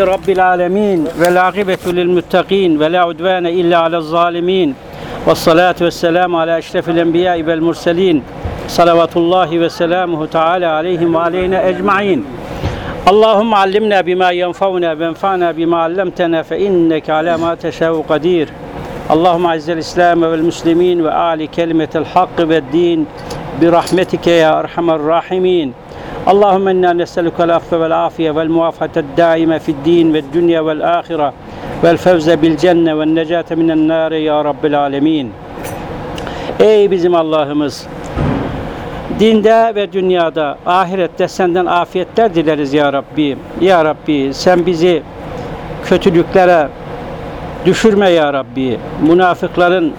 رب العالمين والعاقبة للمتقين ولا عدوان إلا على الظالمين. والصلاة والسلام على أشرف الأنبياء والمرسلين. صلوات الله وسلامه تعالى عليهم وعلينا أجمعين. اللهم علمنا بما ينفعنا وانفعنا بما علمتنا فإنك على ما تشاء قدير. اللهم أعز الإسلام والمسلمين وأعلي كلمة الحق والدين برحمتك يا أرحم الراحمين. اللهم إنا نسألك العفو والعافية والموافقة الدائمة في الدين والدنيا والآخرة والفوز بالجنة والنجاة من النار يا رب العالمين Ey bizim Allah'ımız! Dinde ve dünyada, ahirette senden afiyetler dileriz ya Rabbi. Ya Rabbi sen bizi kötülüklere düşürme ya Rabbi. Münafıkların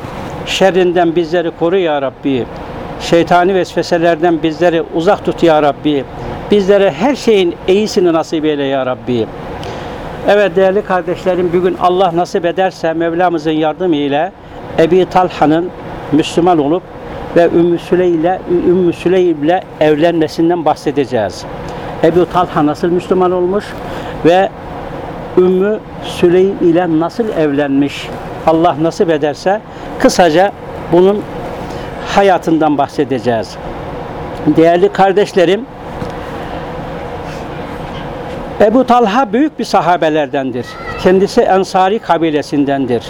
şerrinden bizleri koru ya Rabbi. Şeytani vesveselerden bizleri uzak tut ya Rabbi. Bizlere her şeyin iyisini nasip eyle ya Rabbi. Evet değerli kardeşlerim bugün Allah nasip ederse Mevlamızın yardımı ile Ebi Talha'nın Müslüman olup ve Ümmü Süleym ile Ümmü Süleym ile evlenmesinden bahsedeceğiz. Ebu Talha nasıl Müslüman olmuş ve Ümmü Süleym ile nasıl evlenmiş? Allah nasip ederse kısaca bunun hayatından bahsedeceğiz. Değerli kardeşlerim, Ebu Talha büyük bir sahabelerdendir. Kendisi Ensari kabilesindendir.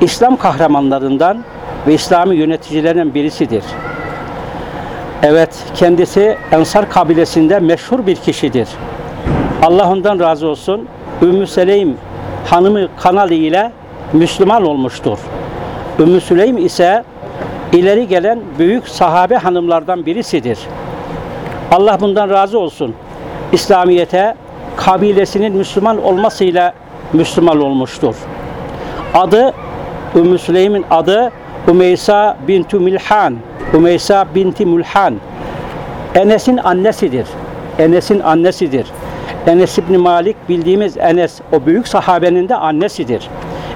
İslam kahramanlarından ve İslami yöneticilerinden birisidir. Evet, kendisi Ensar kabilesinde meşhur bir kişidir. Allah ondan razı olsun. Ümmü Süleym hanımı kanalı ile Müslüman olmuştur. Ümmü Süleym ise ileri gelen büyük sahabe hanımlardan birisidir. Allah bundan razı olsun. İslamiyete kabilesinin Müslüman olmasıyla Müslüman olmuştur. Adı Ümmü Süleym'in adı Umeysa bintu Milhan. Umeysa binti Mulhan. Enes'in annesidir. Enes'in annesidir. Enes İbni Malik bildiğimiz Enes o büyük sahabenin de annesidir.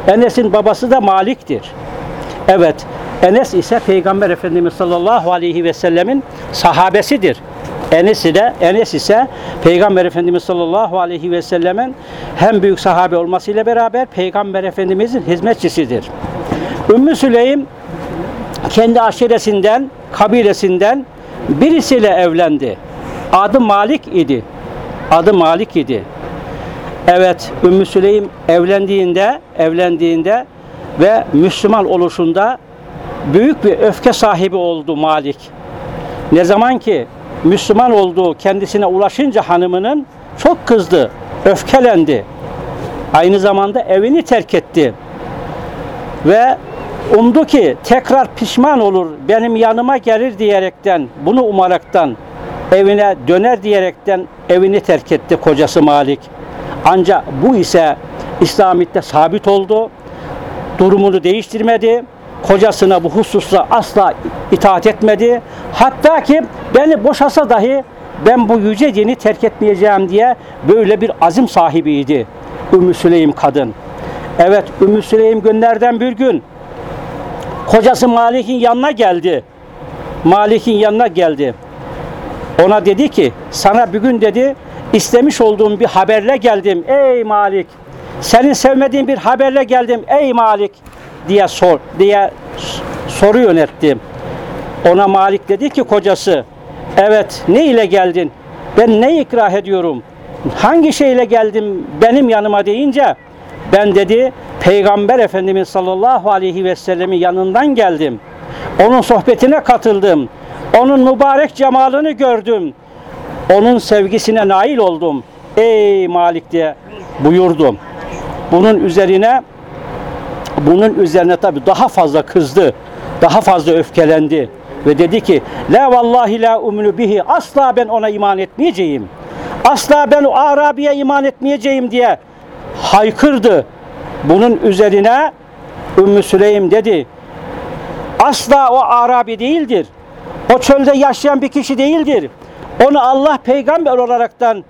Enes'in babası da Malik'tir. Evet, Enes ise Peygamber Efendimiz sallallahu aleyhi ve sellemin sahabesidir. Enes ile Enes ise Peygamber Efendimiz sallallahu aleyhi ve sellemin hem büyük sahabe olmasıyla beraber Peygamber Efendimizin hizmetçisidir. Ümmü Süleym kendi aşiresinden, kabilesinden birisiyle evlendi. Adı Malik idi. Adı Malik idi. Evet, Ümmü Süleym evlendiğinde, evlendiğinde ve Müslüman oluşunda büyük bir öfke sahibi oldu Malik. Ne zaman ki Müslüman olduğu kendisine ulaşınca hanımının çok kızdı, öfkelendi. Aynı zamanda evini terk etti. Ve umdu ki tekrar pişman olur, benim yanıma gelir diyerekten, bunu umaraktan evine döner diyerekten evini terk etti kocası Malik. Ancak bu ise İslamiyet'te sabit oldu. Durumunu değiştirmedi. Kocasına bu hususta asla itaat etmedi. Hatta ki beni boşasa dahi ben bu yüce dini terk etmeyeceğim diye böyle bir azim sahibiydi Ümmü Süleym kadın. Evet Ümmü Süleym günlerden bir gün kocası Malik'in yanına geldi. Malik'in yanına geldi. Ona dedi ki sana bugün dedi istemiş olduğum bir haberle geldim ey Malik. Senin sevmediğin bir haberle geldim ey Malik diye sor diye soru yönelttim. Ona Malik dedi ki kocası evet ne ile geldin? Ben ne ikrah ediyorum? Hangi şeyle geldim benim yanıma deyince ben dedi Peygamber Efendimiz sallallahu aleyhi ve sellemin yanından geldim. Onun sohbetine katıldım. Onun mübarek cemalını gördüm. Onun sevgisine nail oldum. Ey Malik diye buyurdum. Bunun üzerine bunun üzerine tabi daha fazla kızdı. Daha fazla öfkelendi ve dedi ki la vallahi la uminu bihi asla ben ona iman etmeyeceğim. Asla ben o Arabi'ye iman etmeyeceğim diye haykırdı. Bunun üzerine Ümmü Süleym dedi asla o Arabi değildir. O çölde yaşayan bir kişi değildir. Onu Allah peygamber olaraktan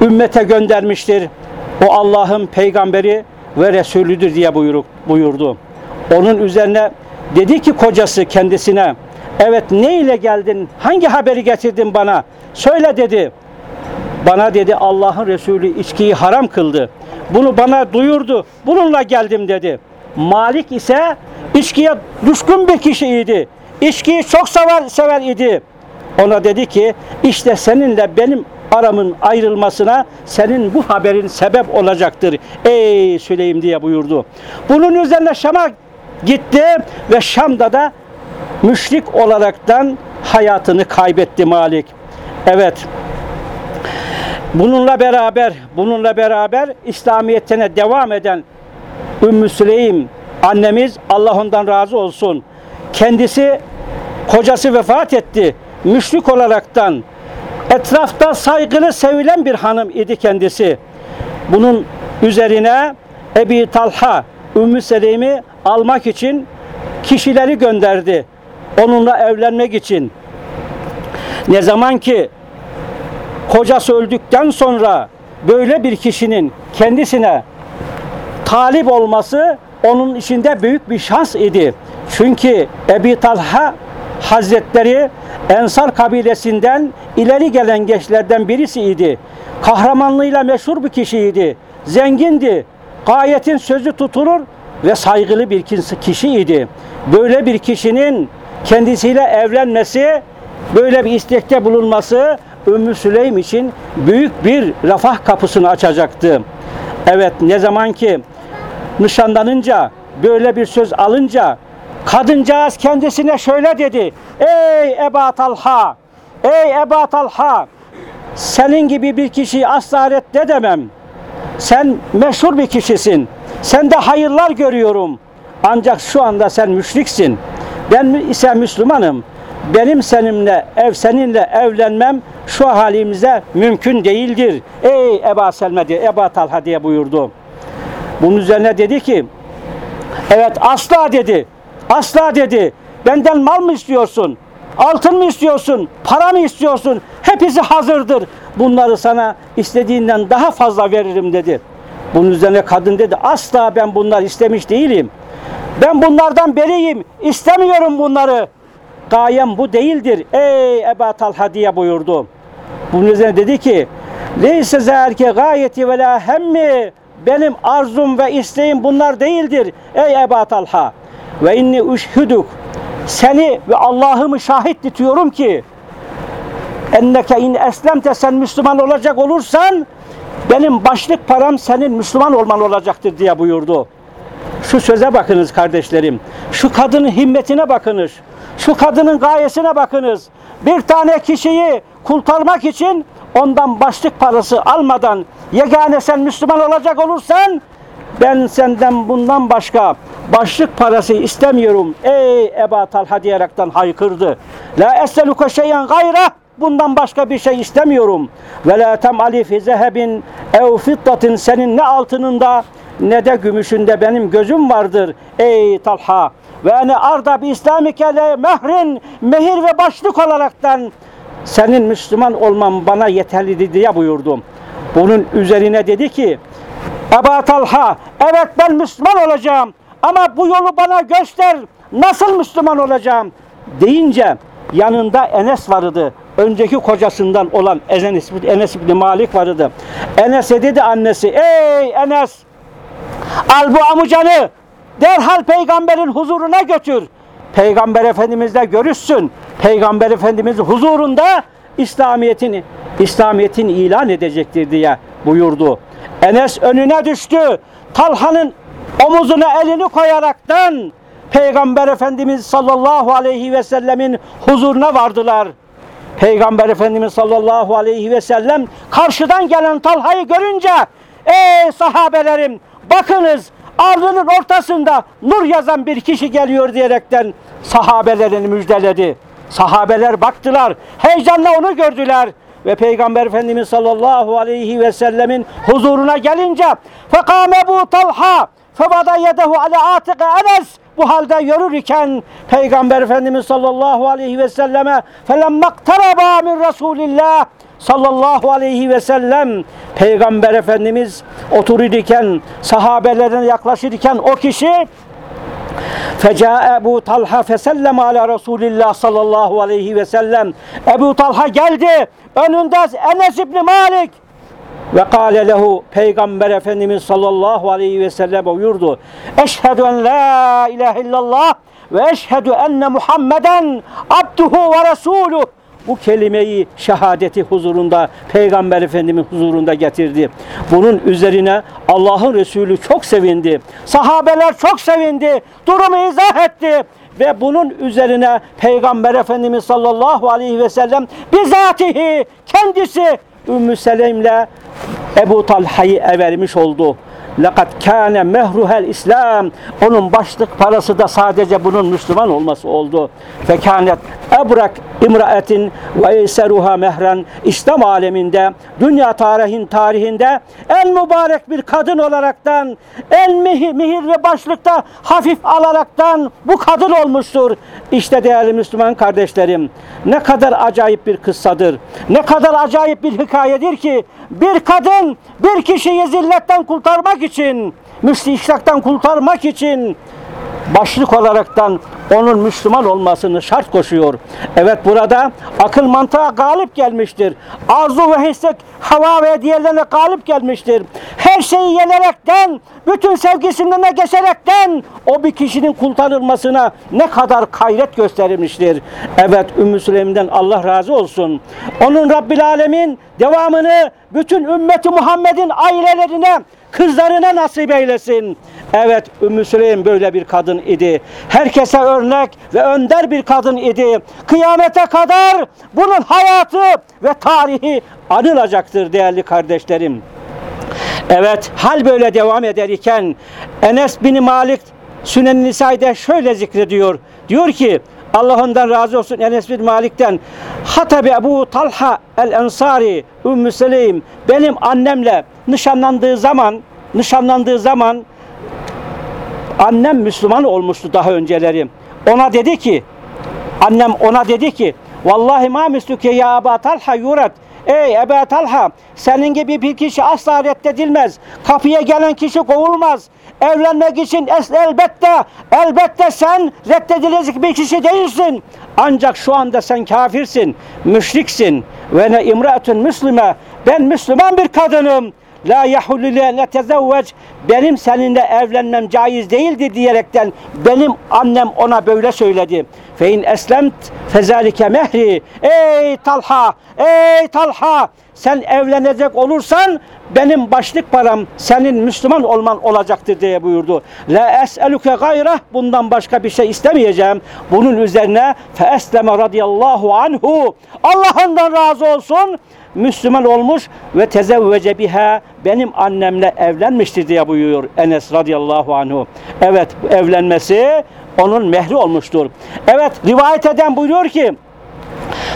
ümmete göndermiştir. O Allah'ın peygamberi ve Resulüdür diye buyruk, buyurdu. Onun üzerine dedi ki kocası kendisine evet ne ile geldin? Hangi haberi getirdin bana? Söyle dedi. Bana dedi Allah'ın Resulü içkiyi haram kıldı. Bunu bana duyurdu. Bununla geldim dedi. Malik ise içkiye düşkün bir kişiydi. İçkiyi çok sever, sever idi. Ona dedi ki işte seninle benim aramın ayrılmasına senin bu haberin sebep olacaktır. Ey Süleym diye buyurdu. Bunun üzerine Şam'a gitti ve Şam'da da müşrik olaraktan hayatını kaybetti Malik. Evet. Bununla beraber bununla beraber İslamiyetine devam eden Ümmü Süleym annemiz Allah ondan razı olsun. Kendisi kocası vefat etti. Müşrik olaraktan etrafta saygılı sevilen bir hanım idi kendisi. Bunun üzerine Ebi Talha Ümmü Süleym'i almak için kişileri gönderdi. Onunla evlenmek için. Ne zaman ki kocası öldükten sonra böyle bir kişinin kendisine talip olması onun içinde büyük bir şans idi. Çünkü Ebi Talha Hazretleri Ensar kabilesinden ileri gelen gençlerden birisiydi. Kahramanlığıyla meşhur bir kişiydi. Zengindi. Gayetin sözü tutulur ve saygılı bir kişiydi. Böyle bir kişinin kendisiyle evlenmesi, böyle bir istekte bulunması Ümmü Süleym için büyük bir refah kapısını açacaktı. Evet ne zaman ki nişanlanınca böyle bir söz alınca kadıncağız kendisine şöyle dedi. Ey Eba Talha! Ey Eba Talha! Senin gibi bir kişiyi asla reddedemem. Sen meşhur bir kişisin. Sende hayırlar görüyorum. Ancak şu anda sen müşriksin. Ben ise Müslümanım. Benim seninle ev seninle evlenmem şu halimize mümkün değildir. Ey Eba Selme diye, Eba Talha diye buyurdu. Bunun üzerine dedi ki evet asla dedi. Asla dedi. Benden mal mı istiyorsun? Altın mı istiyorsun? Para mı istiyorsun? Hepsi hazırdır. Bunları sana istediğinden daha fazla veririm dedi. Bunun üzerine kadın dedi asla ben bunlar istemiş değilim. Ben bunlardan beriyim. İstemiyorum bunları. Gayem bu değildir. Ey Eba Talha diye buyurdu. Bunun üzerine dedi ki Leyse zerke gayeti ve la hemmi benim arzum ve isteğim bunlar değildir. Ey Eba Talha ve inni uşhuduk seni ve Allah'ımı şahit tutuyorum ki enneke in eslemte sen Müslüman olacak olursan benim başlık param senin Müslüman olman olacaktır diye buyurdu. Şu söze bakınız kardeşlerim. Şu kadının himmetine bakınız. Şu kadının gayesine bakınız. Bir tane kişiyi kurtarmak için ondan başlık parası almadan yegane sen Müslüman olacak olursan ben senden bundan başka başlık parası istemiyorum. Ey Eba Talha diyerekten haykırdı. La esseluke şeyen gayra bundan başka bir şey istemiyorum. Ve la temali fi zehebin ev fiddatin senin ne altınında ne de gümüşünde benim gözüm vardır. Ey Talha ve ne arda bi islamike le mehrin mehir ve başlık olaraktan senin Müslüman olman bana yeterlidir diye buyurdum. Bunun üzerine dedi ki Eba Talha evet ben Müslüman olacağım ama bu yolu bana göster nasıl Müslüman olacağım deyince yanında Enes vardı. Önceki kocasından olan Enes, Enes İbni Malik vardı. Enes'e dedi annesi ey Enes al bu amucanı derhal peygamberin huzuruna götür. Peygamber Efendimizle görüşsün. Peygamber Efendimiz huzurunda İslamiyet'in İslamiyet'in ilan edecektir diye buyurdu. Enes önüne düştü. Talha'nın omuzuna elini koyaraktan Peygamber Efendimiz sallallahu aleyhi ve sellemin huzuruna vardılar. Peygamber Efendimiz sallallahu aleyhi ve sellem karşıdan gelen Talha'yı görünce ey sahabelerim bakınız ardının ortasında nur yazan bir kişi geliyor diyerekten sahabelerini müjdeledi. Sahabeler baktılar, heyecanla onu gördüler ve Peygamber Efendimiz sallallahu aleyhi ve sellemin huzuruna gelince fekame bu Talha fevada yedehu ala atık Enes bu halde yürürken Peygamber Efendimiz sallallahu aleyhi ve selleme felemmaktaraba min Resulillah sallallahu aleyhi ve sellem Peygamber Efendimiz otururken sahabelerine yaklaşırken o kişi Feca Ebu Talha fesellem ala Resulillah sallallahu aleyhi ve sellem. Ebu Talha geldi. Önünde Enes İbni Malik. Ve kâle lehu Peygamber Efendimiz sallallahu aleyhi ve sellem buyurdu. Eşhedü en la ilahe illallah ve eşhedü enne Muhammeden abduhu ve resuluh. Bu kelimeyi şehadeti huzurunda Peygamber Efendimiz huzurunda getirdi. Bunun üzerine Allah'ın Resulü çok sevindi. Sahabeler çok sevindi. Durumu izah etti ve bunun üzerine Peygamber Efendimiz sallallahu aleyhi ve sellem bizatihi kendisi Ümmü Selem'le Ebu Talha'yı evermiş oldu. Lakat kâne mehruhel İslam. Onun başlık parası da sadece bunun Müslüman olması oldu. Fekânet ebrak imraetin ve eyseruha mehren. İslam aleminde, dünya tarihin tarihinde en mübarek bir kadın olaraktan, en mihir, mihir ve başlıkta hafif alaraktan bu kadın olmuştur. İşte değerli Müslüman kardeşlerim, ne kadar acayip bir kıssadır. Ne kadar acayip bir hikayedir ki bir kadın bir kişiyi zilletten kurtarmak için, müstihşaktan kurtarmak için başlık olaraktan onun Müslüman olmasını şart koşuyor. Evet burada akıl mantığa galip gelmiştir. Arzu ve hisset hava ve diğerlerine galip gelmiştir. Her şeyi yenerekten, bütün sevgisinden geçerekten o bir kişinin kurtarılmasına ne kadar gayret gösterilmiştir. Evet Ümmü Süleym'den Allah razı olsun. Onun Rabbil Alemin devamını bütün ümmeti Muhammed'in ailelerine kızlarına nasip eylesin. Evet Ümmü Süleym böyle bir kadın idi. Herkese örnek ve önder bir kadın idi. Kıyamete kadar bunun hayatı ve tarihi anılacaktır değerli kardeşlerim. Evet hal böyle devam eder iken Enes bin Malik Sünen Nisa'da şöyle zikrediyor. Diyor ki Allah ondan razı olsun Enes bin Malik'ten. Hatabi Ebu Talha el Ensari Ümmü Süleym benim annemle nişanlandığı zaman nişanlandığı zaman annem Müslüman olmuştu daha önceleri. Ona dedi ki annem ona dedi ki vallahi ma mislüke ya Eba Talha yurat Ey Eba Talha senin gibi bir kişi asla reddedilmez. Kapıya gelen kişi kovulmaz. Evlenmek için elbette elbette sen reddedilecek bir kişi değilsin. Ancak şu anda sen kafirsin, müşriksin. Ve ne imraetun müslüme. Ben Müslüman bir kadınım. La yahullu le tezevvec benim seninle evlenmem caiz değildi diyerekten benim annem ona böyle söyledi. Fe in eslemt fezalike mehri. Ey Talha, ey Talha sen evlenecek olursan benim başlık param senin Müslüman olman olacaktır diye buyurdu. La es'eluke gayrah bundan başka bir şey istemeyeceğim. Bunun üzerine fe esleme radıyallahu anhu. Allah ondan razı olsun. Müslüman olmuş ve tezevvece biha benim annemle evlenmiştir diye buyuruyor Enes radıyallahu anhu. Evet evlenmesi onun mehri olmuştur. Evet rivayet eden buyuruyor ki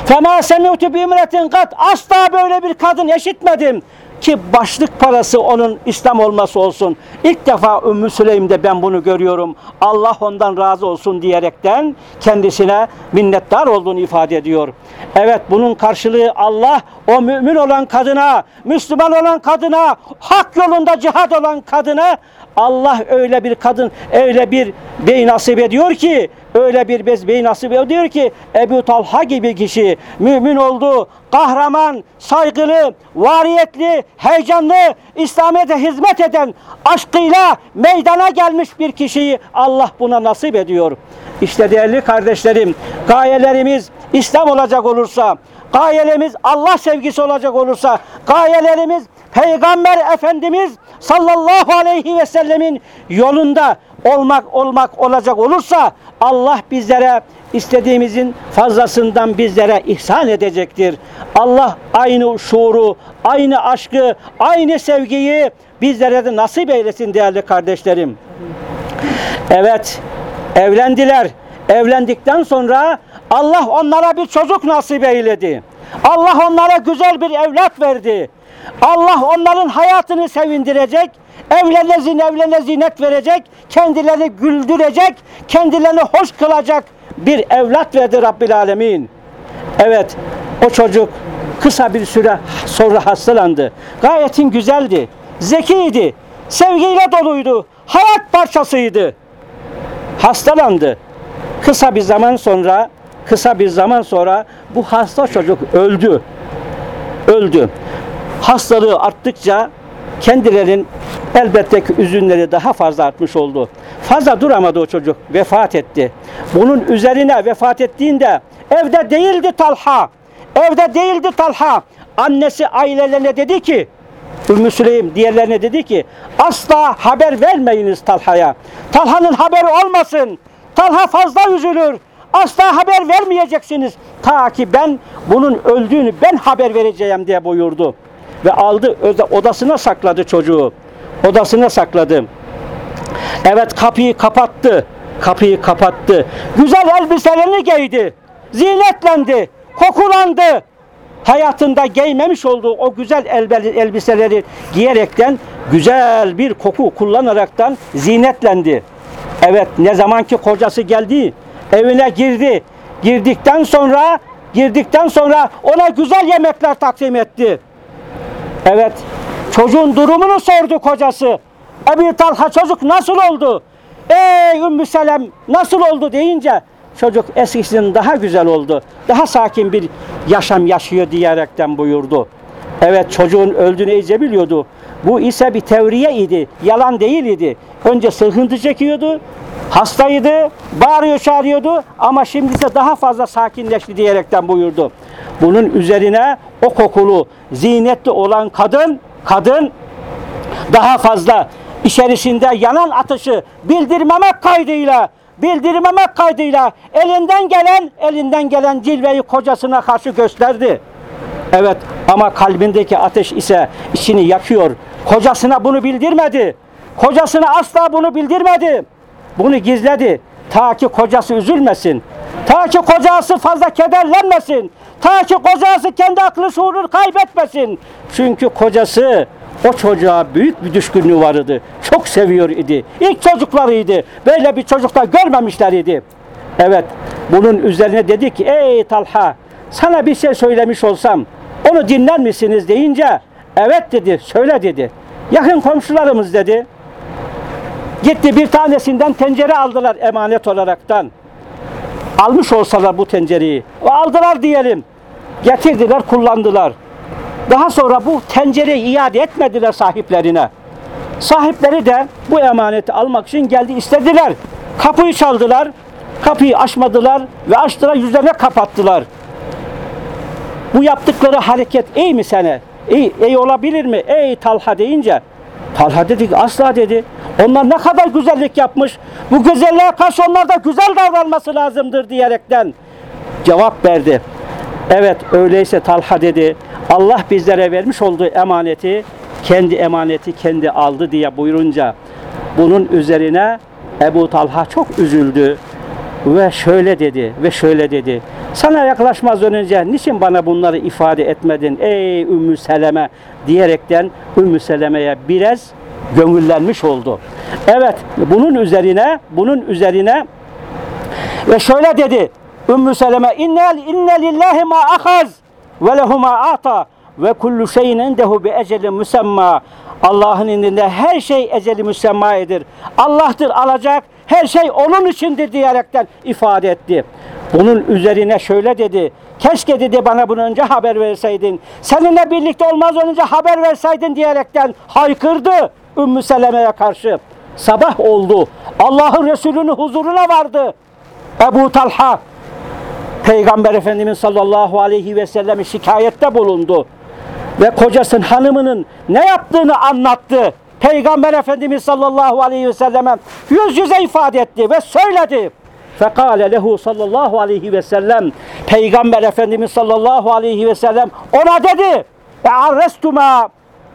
Fema semi'tu bi kat. Asla böyle bir kadın eşitmedim ki başlık parası onun İslam olması olsun. İlk defa Ümmü Süleym'de ben bunu görüyorum. Allah ondan razı olsun diyerekten kendisine minnettar olduğunu ifade ediyor. Evet bunun karşılığı Allah o mümin olan kadına, Müslüman olan kadına, hak yolunda cihad olan kadına Allah öyle bir kadın, öyle bir bey nasip ediyor ki öyle bir bez bey nasip ediyor ki Ebu Talha gibi kişi mümin oldu, kahraman, saygılı, variyetli, heyecanlı, İslamiyet'e hizmet eden, aşkıyla meydana gelmiş bir kişiyi Allah buna nasip ediyor. İşte değerli kardeşlerim, gayelerimiz İslam olacak olursa, gayelerimiz Allah sevgisi olacak olursa, gayelerimiz Peygamber Efendimiz sallallahu aleyhi ve sellemin yolunda olmak olmak olacak olursa Allah bizlere istediğimizin fazlasından bizlere ihsan edecektir. Allah aynı şuuru, aynı aşkı, aynı sevgiyi bizlere de nasip eylesin değerli kardeşlerim. Evet, evlendiler. Evlendikten sonra Allah onlara bir çocuk nasip eyledi. Allah onlara güzel bir evlat verdi. Allah onların hayatını sevindirecek, evlerine evlerine zinet verecek, kendilerini güldürecek, kendilerini hoş kılacak bir evlat verdi Rabbil Alemin. Evet, o çocuk kısa bir süre sonra hastalandı. Gayetin güzeldi, zekiydi, sevgiyle doluydu, hayat parçasıydı. hastalandı. Kısa bir zaman sonra kısa bir zaman sonra bu hasta çocuk öldü. Öldü. Hastalığı arttıkça kendilerinin elbette ki üzünleri daha fazla artmış oldu. Fazla duramadı o çocuk. Vefat etti. Bunun üzerine vefat ettiğinde evde değildi Talha. Evde değildi Talha. Annesi ailelerine dedi ki Ümmü Süleym diğerlerine dedi ki asla haber vermeyiniz Talha'ya. Talha'nın haberi olmasın. Talha fazla üzülür. Asla haber vermeyeceksiniz. Ta ki ben bunun öldüğünü ben haber vereceğim diye buyurdu. Ve aldı odasına sakladı çocuğu. Odasına sakladı. Evet kapıyı kapattı. Kapıyı kapattı. Güzel elbiselerini giydi. Zinetlendi. Kokulandı. Hayatında giymemiş olduğu o güzel elbiseleri giyerekten güzel bir koku kullanaraktan zinetlendi. Evet ne zaman ki kocası geldi, evine girdi. Girdikten sonra girdikten sonra ona güzel yemekler takdim etti. Evet. Çocuğun durumunu sordu kocası. Ebu Talha çocuk nasıl oldu? Ey Ümmü Selem nasıl oldu deyince çocuk eskisinden daha güzel oldu. Daha sakin bir yaşam yaşıyor diyerekten buyurdu. Evet çocuğun öldüğünü iyice biliyordu. Bu ise bir tevriye idi. Yalan değil idi. Önce sıkıntı çekiyordu. Hastaydı. Bağırıyor çağırıyordu. Ama şimdi ise daha fazla sakinleşti diyerekten buyurdu. Bunun üzerine o kokulu, zinetli olan kadın, kadın daha fazla içerisinde yanan ateşi bildirmemek kaydıyla bildirmemek kaydıyla elinden gelen elinden gelen cilveyi kocasına karşı gösterdi. Evet ama kalbindeki ateş ise içini yakıyor. Kocasına bunu bildirmedi. Kocasına asla bunu bildirmedi. Bunu gizledi. Ta ki kocası üzülmesin. Ta ki kocası fazla kederlenmesin. Ta ki kocası kendi aklı şuurunu kaybetmesin. Çünkü kocası o çocuğa büyük bir düşkünlüğü vardı. Çok seviyor idi. İlk çocuklarıydı. Böyle bir çocukta görmemişler idi. Evet. Bunun üzerine dedi ki ey Talha sana bir şey söylemiş olsam onu dinler misiniz deyince evet dedi söyle dedi. Yakın komşularımız dedi. Gitti bir tanesinden tencere aldılar emanet olaraktan. Almış olsalar bu tencereyi. Aldılar diyelim. Getirdiler kullandılar. Daha sonra bu tencereyi iade etmediler sahiplerine. Sahipleri de bu emaneti almak için geldi istediler. Kapıyı çaldılar. Kapıyı açmadılar ve açtılar yüzlerine kapattılar. Bu yaptıkları hareket iyi mi sana? İyi, iyi olabilir mi? Ey Talha deyince Talha dedi asla dedi. Onlar ne kadar güzellik yapmış. Bu güzelliğe karşı onlar da güzel davranması lazımdır diyerekten cevap verdi. Evet öyleyse Talha dedi. Allah bizlere vermiş olduğu emaneti kendi emaneti kendi aldı diye buyurunca bunun üzerine Ebu Talha çok üzüldü ve şöyle dedi ve şöyle dedi. Sana yaklaşmazdan önce niçin bana bunları ifade etmedin ey Ümmü Seleme diyerekten Ümmü Seleme'ye biraz gönüllenmiş oldu. Evet bunun üzerine bunun üzerine ve şöyle dedi Ümmü Seleme innel inne lillahi ma ahaz ve lehu ata ve kullu şeyin indehu bi ecelin müsemma Allah'ın indinde her şey eceli müsemmayedir. Allah'tır alacak, her şey onun içindir diyerekten ifade etti. Bunun üzerine şöyle dedi. Keşke dedi bana bunu önce haber verseydin. Seninle birlikte olmaz önce haber verseydin diyerekten haykırdı Ümmü Seleme'ye karşı. Sabah oldu. Allah'ın Resulü'nün huzuruna vardı. Ebu Talha Peygamber Efendimiz sallallahu aleyhi ve sellem şikayette bulundu. Ve kocasının hanımının ne yaptığını anlattı. Peygamber Efendimiz sallallahu aleyhi ve selleme yüz yüze ifade etti ve söyledi. Fekale lehu sallallahu aleyhi ve sellem Peygamber Efendimiz sallallahu aleyhi ve sellem ona dedi e arrestuma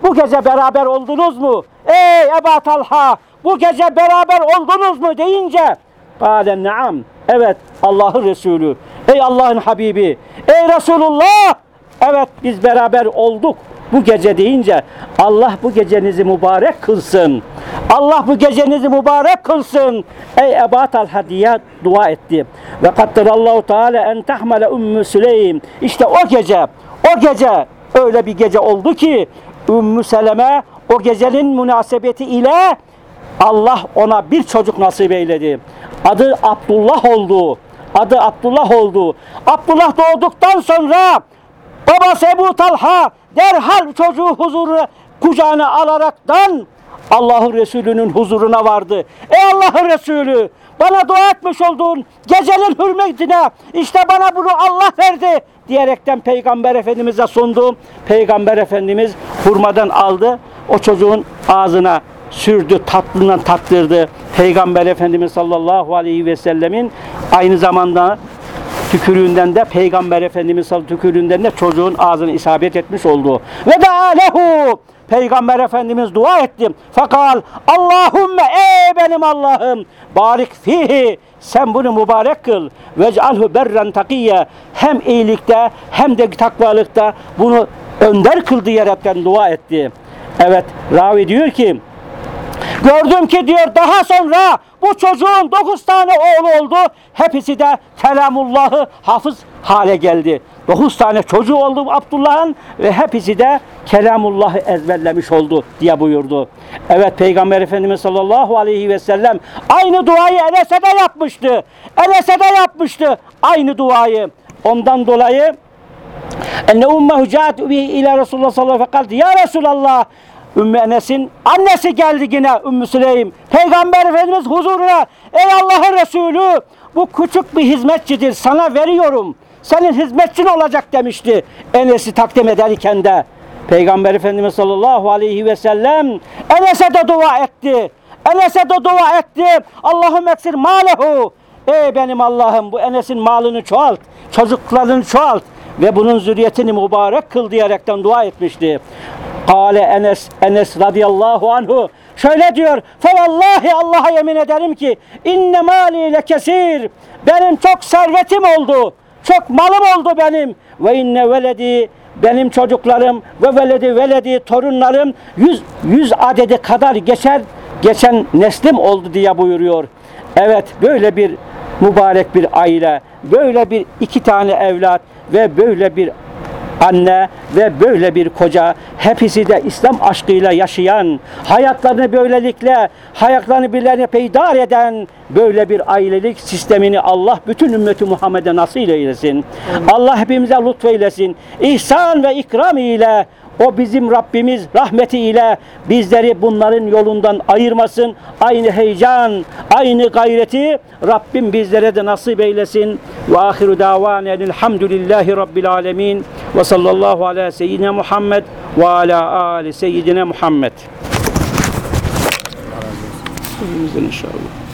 bu gece beraber oldunuz mu? Ey Eba Talha bu gece beraber oldunuz mu deyince Kale naam. Evet Allah'ın Resulü. Ey Allah'ın Habibi. Ey Resulullah. Evet biz beraber olduk bu gece deyince Allah bu gecenizi mübarek kılsın. Allah bu gecenizi mübarek kılsın. Ey Ebu Talha diye dua etti. Ve kattarallahu teala en tahmele Ümmü Süleym. İşte o gece, o gece öyle bir gece oldu ki Ümmü Seleme o gecenin münasebeti ile Allah ona bir çocuk nasip eyledi. Adı Abdullah oldu. Adı Abdullah oldu. Abdullah doğduktan sonra babası Ebu Talha derhal çocuğu huzuruna kucağına alaraktan Allah'ın Resulü'nün huzuruna vardı. Ey Allah'ın Resulü bana dua etmiş olduğun gecenin hürmetine işte bana bunu Allah verdi diyerekten Peygamber Efendimiz'e sundu. Peygamber Efendimiz hurmadan aldı. O çocuğun ağzına sürdü, tatlından tattırdı. Peygamber Efendimiz sallallahu aleyhi ve sellemin aynı zamanda tükürüğünden de Peygamber Efendimiz tükürüğünden de çocuğun ağzına isabet etmiş oldu. Ve de alehu Peygamber Efendimiz dua etti. Fakal Allahümme ey benim Allah'ım barik fihi sen bunu mübarek kıl. Vec'alhu berren takiyye hem iyilikte hem de takvalıkta bunu önder kıl diyerekten dua etti. Evet ravi diyor ki Gördüm ki diyor daha sonra bu çocuğun dokuz tane oğlu oldu. Hepsi de kelamullahı hafız hale geldi. Dokuz tane çocuğu oldu Abdullah'ın ve hepsi de kelamullahı ezberlemiş oldu diye buyurdu. Evet Peygamber Efendimiz sallallahu aleyhi ve sellem aynı duayı Enes'e yapmıştı. Enes'e de yapmıştı aynı duayı. Ondan dolayı enne ummehu caat ila Resulullah sallallahu aleyhi ve fekal ya Resulallah Ümmü Enes'in annesi geldi yine Ümmü Süleym. Peygamber Efendimiz huzuruna ey Allah'ın Resulü bu küçük bir hizmetçidir sana veriyorum. Senin hizmetçin olacak demişti Enes'i takdim ederken de. Peygamber Efendimiz sallallahu aleyhi ve sellem Enes'e de dua etti. Enes'e de dua etti. Allahum eksir malehu. Ey benim Allah'ım bu Enes'in malını çoğalt. Çocuklarını çoğalt. Ve bunun zürriyetini mübarek kıl diyerekten dua etmişti. Kale Enes, Enes radıyallahu anhu şöyle diyor. Fevallahi Allah'a yemin ederim ki inne mali lekesir. Benim çok servetim oldu. Çok malım oldu benim. Ve inne veledi benim çocuklarım ve veledi veledi torunlarım yüz, yüz adedi kadar geçer geçen neslim oldu diye buyuruyor. Evet böyle bir mübarek bir aile, böyle bir iki tane evlat ve böyle bir anne ve böyle bir koca hepsi de İslam aşkıyla yaşayan, hayatlarını böylelikle, hayatlarını birilerine peydar eden böyle bir ailelik sistemini Allah bütün ümmeti Muhammed'e nasip eylesin. Allah hepimize lütfeylesin. İhsan ve ikram ile o bizim Rabbimiz rahmeti ile bizleri bunların yolundan ayırmasın. Aynı heyecan, aynı gayreti Rabbim bizlere de nasip eylesin. Ve ahiru davanen elhamdülillahi rabbil alemin. Ve sallallahu ala seyyidina Muhammed ve ala ali seyyidina Muhammed. Hepimizden inşallah.